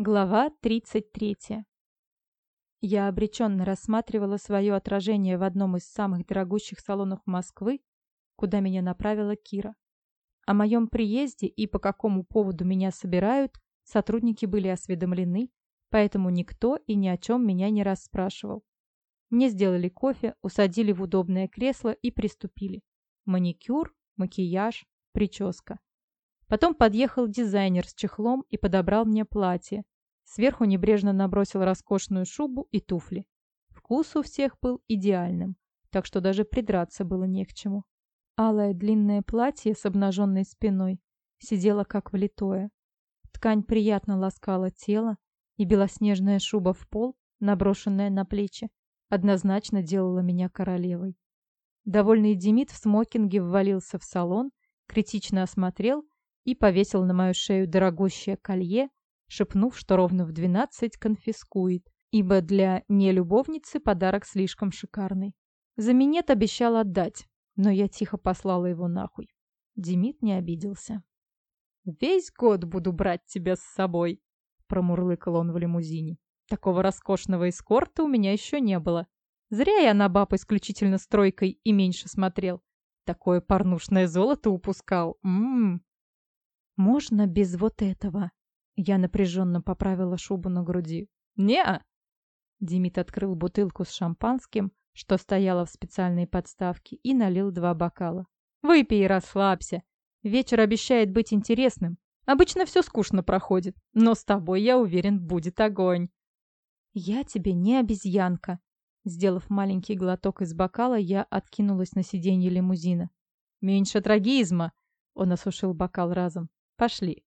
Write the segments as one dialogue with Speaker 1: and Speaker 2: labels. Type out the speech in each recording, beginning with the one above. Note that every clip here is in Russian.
Speaker 1: Глава 33. Я обреченно рассматривала свое отражение в одном из самых дорогущих салонов Москвы, куда меня направила Кира. О моем приезде и по какому поводу меня собирают, сотрудники были осведомлены, поэтому никто и ни о чем меня не расспрашивал. Мне сделали кофе, усадили в удобное кресло и приступили. Маникюр, макияж, прическа. Потом подъехал дизайнер с чехлом и подобрал мне платье. Сверху небрежно набросил роскошную шубу и туфли. Вкус у всех был идеальным, так что даже придраться было не к чему. Алое длинное платье с обнаженной спиной сидело как влитое. Ткань приятно ласкала тело, и белоснежная шуба в пол, наброшенная на плечи, однозначно делала меня королевой. Довольный Демид в смокинге ввалился в салон, критично осмотрел и повесил на мою шею дорогущее колье, шепнув, что ровно в двенадцать конфискует, ибо для нелюбовницы подарок слишком шикарный. За минет обещал отдать, но я тихо послала его нахуй. Демид не обиделся. «Весь год буду брать тебя с собой», — промурлыкал он в лимузине. «Такого роскошного эскорта у меня еще не было. Зря я на баб исключительно стройкой и меньше смотрел. Такое порнушное золото упускал. Ммм, «Можно без вот этого?» Я напряженно поправила шубу на груди. «Не-а!» Демид открыл бутылку с шампанским, что стояла в специальной подставке, и налил два бокала. «Выпей и расслабься. Вечер обещает быть интересным. Обычно все скучно проходит, но с тобой, я уверен, будет огонь». «Я тебе не обезьянка». Сделав маленький глоток из бокала, я откинулась на сиденье лимузина. «Меньше трагизма!» Он осушил бокал разом. Пошли.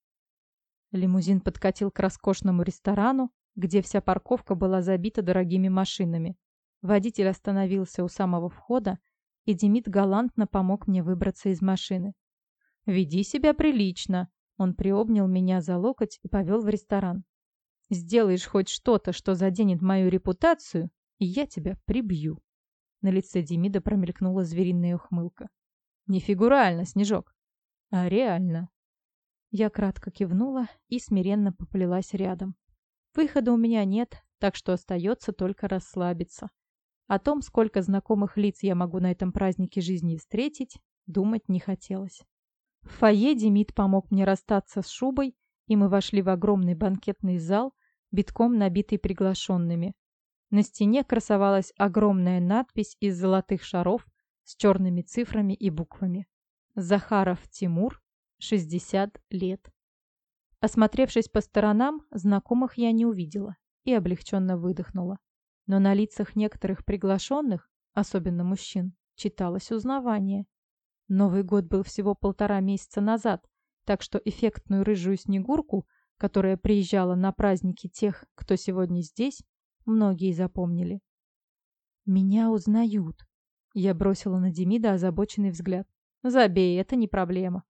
Speaker 1: Лимузин подкатил к роскошному ресторану, где вся парковка была забита дорогими машинами. Водитель остановился у самого входа, и Демид галантно помог мне выбраться из машины. «Веди себя прилично», — он приобнял меня за локоть и повел в ресторан. «Сделаешь хоть что-то, что заденет мою репутацию, и я тебя прибью». На лице Демида промелькнула звериная ухмылка. «Не фигурально, Снежок, а реально». Я кратко кивнула и смиренно поплелась рядом. Выхода у меня нет, так что остается только расслабиться. О том, сколько знакомых лиц я могу на этом празднике жизни встретить, думать не хотелось. В фойе Демид помог мне расстаться с шубой, и мы вошли в огромный банкетный зал, битком набитый приглашенными. На стене красовалась огромная надпись из золотых шаров с черными цифрами и буквами. Захаров Тимур, 60 лет. Осмотревшись по сторонам, знакомых я не увидела и облегченно выдохнула. Но на лицах некоторых приглашенных, особенно мужчин, читалось узнавание. Новый год был всего полтора месяца назад, так что эффектную рыжую снегурку, которая приезжала на праздники тех, кто сегодня здесь, многие запомнили. «Меня узнают», — я бросила на Демида озабоченный взгляд. «Забей, это не проблема.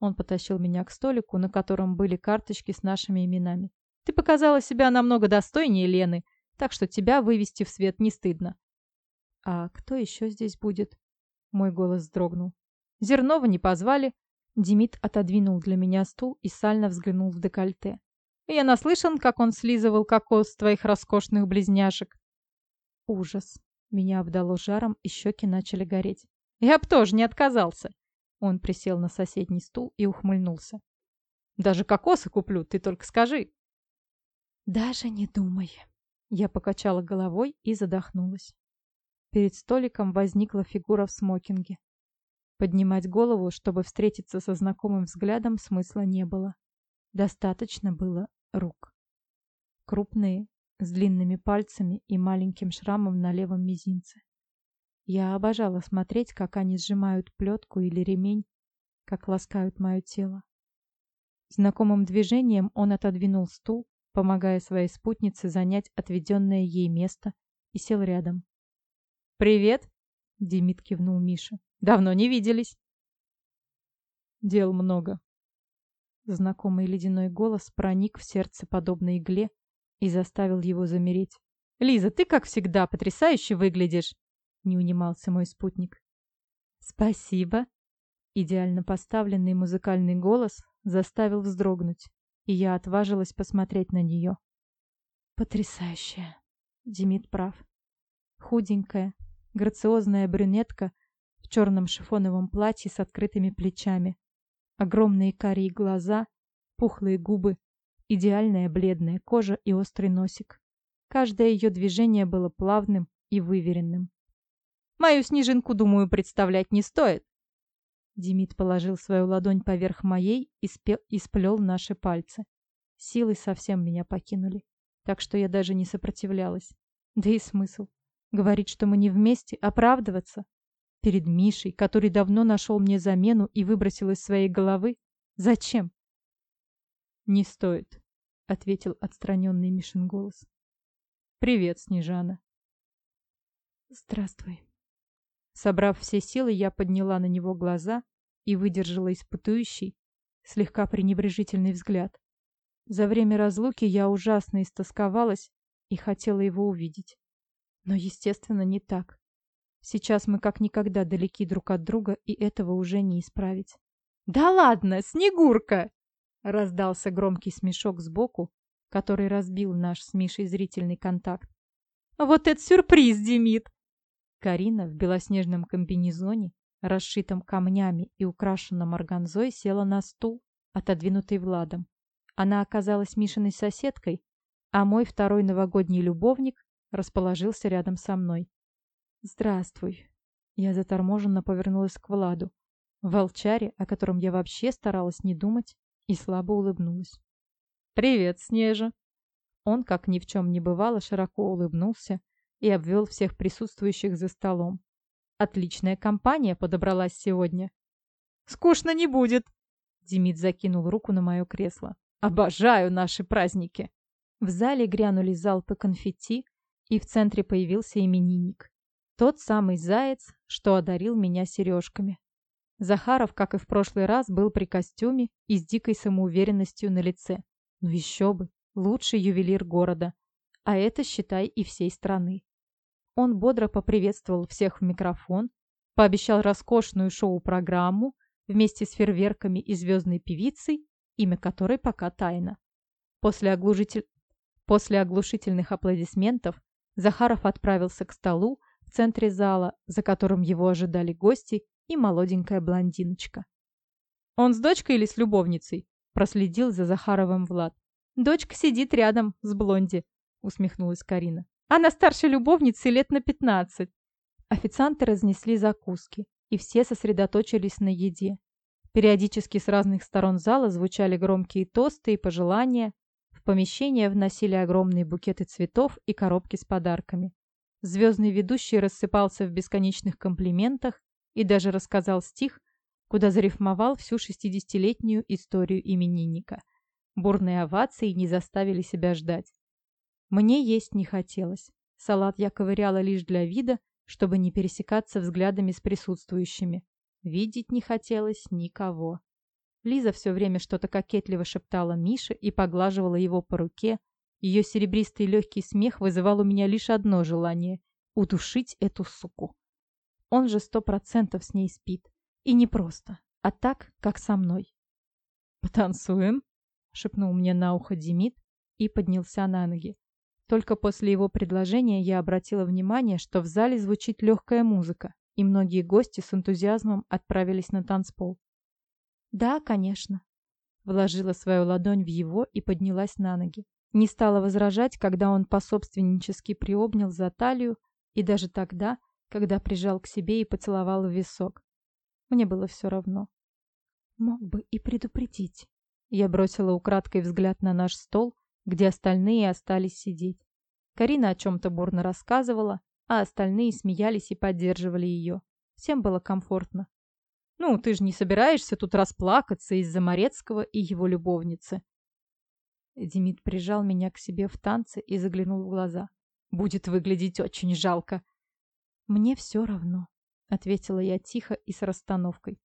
Speaker 1: Он потащил меня к столику, на котором были карточки с нашими именами. «Ты показала себя намного достойнее Лены, так что тебя вывести в свет не стыдно». «А кто еще здесь будет?» Мой голос дрогнул. «Зернова не позвали». Демид отодвинул для меня стул и сально взглянул в декольте. «Я наслышан, как он слизывал кокос твоих роскошных близняшек». Ужас. Меня обдало жаром, и щеки начали гореть. «Я б тоже не отказался. Он присел на соседний стул и ухмыльнулся. «Даже кокосы куплю, ты только скажи!» «Даже не думай!» Я покачала головой и задохнулась. Перед столиком возникла фигура в смокинге. Поднимать голову, чтобы встретиться со знакомым взглядом, смысла не было. Достаточно было рук. Крупные, с длинными пальцами и маленьким шрамом на левом мизинце. Я обожала смотреть, как они сжимают плетку или ремень, как ласкают мое тело. Знакомым движением он отодвинул стул, помогая своей спутнице занять отведенное ей место, и сел рядом. «Привет!» — Демид кивнул Мише. «Давно не виделись!» «Дел много». Знакомый ледяной голос проник в сердце подобно игле и заставил его замереть. «Лиза, ты, как всегда, потрясающе выглядишь!» Не унимался мой спутник. «Спасибо!» Идеально поставленный музыкальный голос заставил вздрогнуть. и я отважилась посмотреть на нее. Потрясающая. Демид прав. Худенькая, грациозная брюнетка в черном шифоновом платье с открытыми плечами. Огромные карие глаза, пухлые губы, идеальная бледная кожа и острый носик. Каждое ее движение было плавным и выверенным. «Мою снежинку, думаю, представлять не стоит». Демид положил свою ладонь поверх моей и, спел, и сплел наши пальцы. Силы совсем меня покинули так что я даже не сопротивлялась. Да и смысл. Говорить, что мы не вместе, оправдываться. Перед Мишей, который давно нашел мне замену и выбросил из своей головы. Зачем? «Не стоит», — ответил отстраненный Мишин голос. «Привет, Снежана». «Здравствуй». Собрав все силы, я подняла на него глаза и выдержала испытующий, слегка пренебрежительный взгляд. За время разлуки я ужасно истосковалась и хотела его увидеть. Но, естественно, не так. Сейчас мы как никогда далеки друг от друга, и этого уже не исправить. «Да ладно, Снегурка!» Раздался громкий смешок сбоку, который разбил наш с Мишей зрительный контакт. «Вот это сюрприз, Демид!» Карина в белоснежном комбинезоне, расшитом камнями и украшенном органзой, села на стул, отодвинутый Владом. Она оказалась Мишиной соседкой, а мой второй новогодний любовник расположился рядом со мной. «Здравствуй». Я заторможенно повернулась к Владу, волчаре, о котором я вообще старалась не думать, и слабо улыбнулась. «Привет, Снежа!» Он, как ни в чем не бывало, широко улыбнулся и обвел всех присутствующих за столом. «Отличная компания подобралась сегодня». «Скучно не будет!» Демид закинул руку на мое кресло. Обожаю наши праздники!» В зале грянули залпы конфетти, и в центре появился именинник. Тот самый заяц, что одарил меня сережками. Захаров, как и в прошлый раз, был при костюме и с дикой самоуверенностью на лице. Ну еще бы, лучший ювелир города. А это, считай, и всей страны. Он бодро поприветствовал всех в микрофон, пообещал роскошную шоу-программу вместе с фейерверками и звездной певицей имя которой пока тайна. После, оглушитель... После оглушительных аплодисментов Захаров отправился к столу в центре зала, за которым его ожидали гости и молоденькая блондиночка. «Он с дочкой или с любовницей?» проследил за Захаровым Влад. «Дочка сидит рядом с Блонди», усмехнулась Карина. «Она старше любовницы лет на пятнадцать». Официанты разнесли закуски, и все сосредоточились на еде. Периодически с разных сторон зала звучали громкие тосты и пожелания. В помещение вносили огромные букеты цветов и коробки с подарками. Звездный ведущий рассыпался в бесконечных комплиментах и даже рассказал стих, куда зарифмовал всю 60-летнюю историю именинника. Бурные овации не заставили себя ждать. Мне есть не хотелось. Салат я ковыряла лишь для вида, чтобы не пересекаться взглядами с присутствующими. Видеть не хотелось никого. Лиза все время что-то кокетливо шептала Мише и поглаживала его по руке. Ее серебристый легкий смех вызывал у меня лишь одно желание — удушить эту суку. Он же сто процентов с ней спит. И не просто, а так, как со мной. «Потанцуем?» — шепнул мне на ухо Демид и поднялся на ноги. Только после его предложения я обратила внимание, что в зале звучит легкая музыка и многие гости с энтузиазмом отправились на танцпол. «Да, конечно». Вложила свою ладонь в его и поднялась на ноги. Не стала возражать, когда он пособственнически приобнял за талию, и даже тогда, когда прижал к себе и поцеловал в висок. Мне было все равно. Мог бы и предупредить. Я бросила украдкой взгляд на наш стол, где остальные остались сидеть. Карина о чем-то бурно рассказывала, а остальные смеялись и поддерживали ее. Всем было комфортно. «Ну, ты же не собираешься тут расплакаться из-за Морецкого и его любовницы?» Демид прижал меня к себе в танце и заглянул в глаза. «Будет выглядеть очень жалко». «Мне все равно», — ответила я тихо и с расстановкой.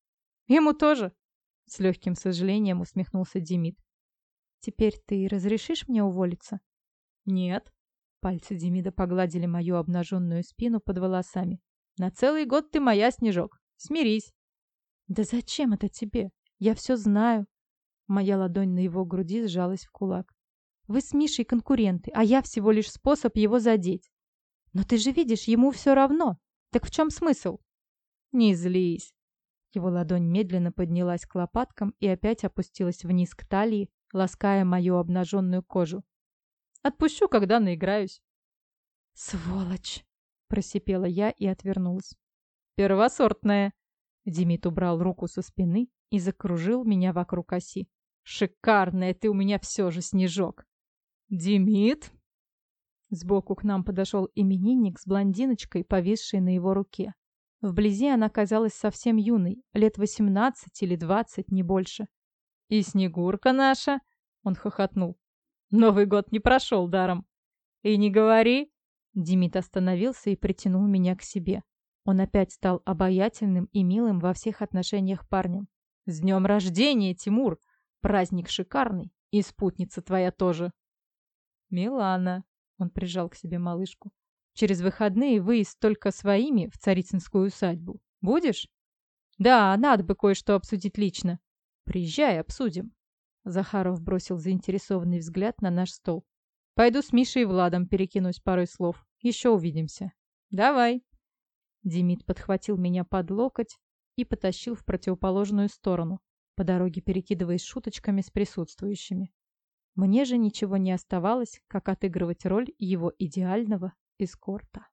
Speaker 1: «Ему тоже?» — с легким сожалением усмехнулся Демид. «Теперь ты разрешишь мне уволиться?» «Нет», Пальцы Демида погладили мою обнаженную спину под волосами. «На целый год ты моя, Снежок. Смирись!» «Да зачем это тебе? Я все знаю!» Моя ладонь на его груди сжалась в кулак. «Вы с Мишей конкуренты, а я всего лишь способ его задеть. Но ты же видишь, ему все равно. Так в чем смысл?» «Не злись». Его ладонь медленно поднялась к лопаткам и опять опустилась вниз к талии, лаская мою обнаженную кожу. «Отпущу, когда наиграюсь». «Сволочь!» – просипела я и отвернулась. «Первосортная!» Демид убрал руку со спины и закружил меня вокруг оси. «Шикарная ты у меня все же, Снежок!» «Демид?» Сбоку к нам подошел именинник с блондиночкой, повисшей на его руке. Вблизи она казалась совсем юной, лет восемнадцать или двадцать, не больше. «И Снегурка наша!» — он хохотнул. «Новый год не прошел даром!» «И не говори!» Демид остановился и притянул меня к себе. Он опять стал обаятельным и милым во всех отношениях парнем. «С днем рождения, Тимур! Праздник шикарный, и спутница твоя тоже!» «Милана!» — он прижал к себе малышку. «Через выходные выезд только своими в Царицынскую усадьбу. Будешь?» «Да, надо бы кое-что обсудить лично. Приезжай, обсудим». Захаров бросил заинтересованный взгляд на наш стол. «Пойду с Мишей и Владом перекинусь парой слов. Еще увидимся». «Давай». Демид подхватил меня под локоть и потащил в противоположную сторону, по дороге перекидываясь шуточками с присутствующими. Мне же ничего не оставалось, как отыгрывать роль его идеального эскорта.